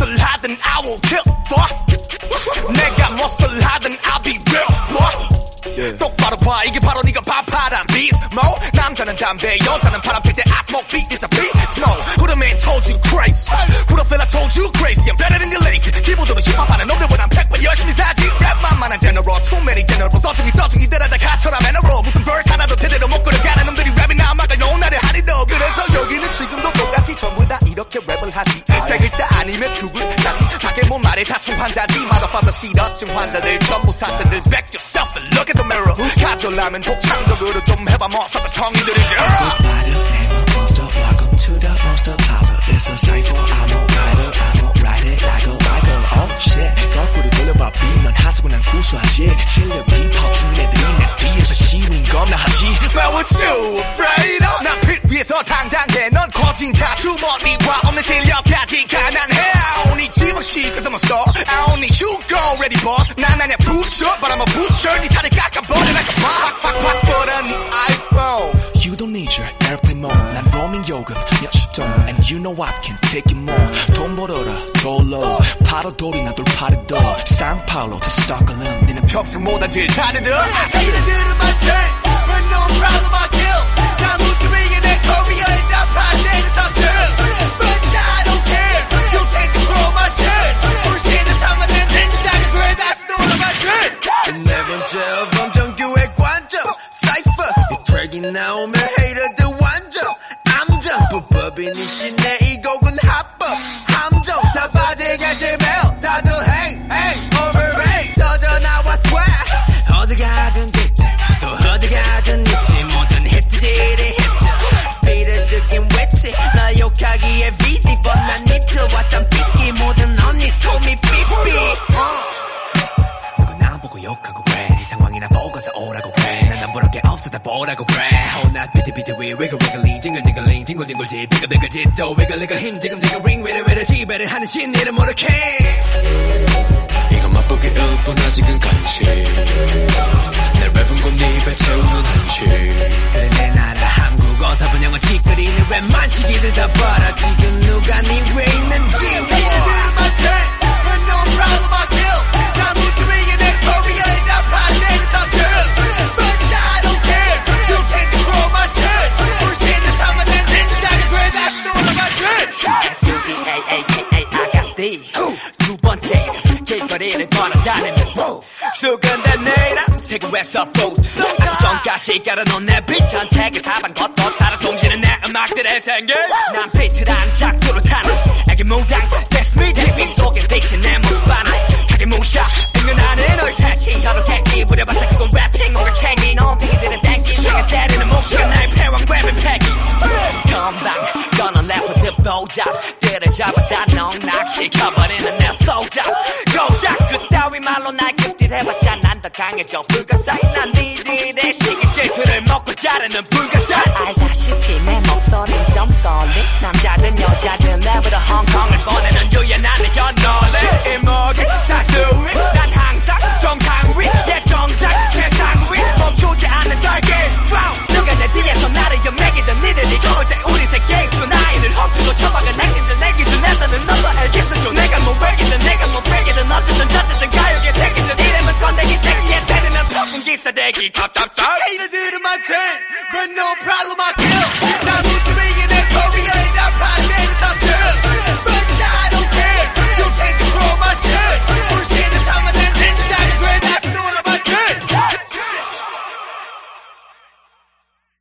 하든 I will kill fuck 내가 무엇을 하든 I'll be real fuck 똑바로 봐 이게 바로 네가 밥하란 mode 남자는 담배 여자는 바람 필때 I smoke beat is a beast smoke Who the man told you crazy Who the fella told you crazy I'm better than your lazy 기본적으로 힙합하는 놈들보단 백번 열심히 사지 랩만 많은 general too many generals 어중이 떠중이 들어 다친 환자지 motherfucker 시러진 환자들 전부 사자들 back yourself and look at the mirror 가져라면 독창적으로 좀 해봐 뭐 Rider, monster. Welcome to the monster plaza. It's a cipher. I'm a rider. I'm a ride it like a biker. Oh shit. 거꾸로 돌려봐 비면 하수구 난 구수하지. 실력이 퍽치는 애들이 내 뒤에서 시민 겁나하지. Man, what you afraid of? 난빛 위에서 당당해 넌 거진 다 주머니와 없는 실력까지 가난해 I only 집어시 cause I'm a star I only you go ready boss 난 아니야 butcher but I'm a butcher 네 살을 깎아버려 like a boss 팍팍팍 뻗어 네 iPhone You don't need your airplane mode. 난 roaming 요금 몇십 돈. And you know I can take it more. 돈 벌어라, 돌로. 파도 돌이나 돌파리도. 상파울로 to 스톡홀름. 니는 평생 못한 제일 잘해도 Hater들은 my turn But 이 트랙이 나오면 헤이터들 완전 암정 불법인 이신내 이 곡은 합법. 함정 다 빠져가지 욕하고 그래. 네 상황이나 보고서 오라고 그래. 난안 부를 게 없어 다 보라고 그래. 호나 비트비트 위 위글 위글링 징글징글링 뒹굴뒹굴지 비글비글지 또 위글위글 힘 지금 지금 링 위르위르 지배를 하는 신이를 모르게 이건 맛보기 일뿐 아직은 간식. 내 랩은 곧 입에 채우는 한식. 그래 내 나라 한국어서 분영어 짓거리는 웬만 시기들 다 봐라 지금 아가씨 두 번째 길거리를 걸어다니는 수근된 내라 태국에서 보트 아주 전까지 깔아놓은 내 비찬 태그 사방 걷어 살아 숨쉬는 내 음악들의 생길 난 비트란 작두로 타는 애기 무당 That's me TV 속에 비친 내 모습 하나. 가게 무샤 빙은 안에 너의 새치. 혀로 객기 부려 봤자 그건 래핑 뭔가 캥기. 넌 피기들은 땡기. 내가 때리는 목치가 나의 패왕 랩의 패기. 건방 너는 래퍼들 보 잡 때를 잡아다 넉낙시켜버리는 내 소잡 고작 그따위 말로 날 급딜해봤자 난 더 강해져. 불가사의 난 니들의 시기 질투를 먹고 자르는 불가사의 알다시피 내 목소리는 좀 떨림 남 be top, top, top. Hater들은 맞지, but no problem I kill. 나무 3 in a Korea and I pride in stop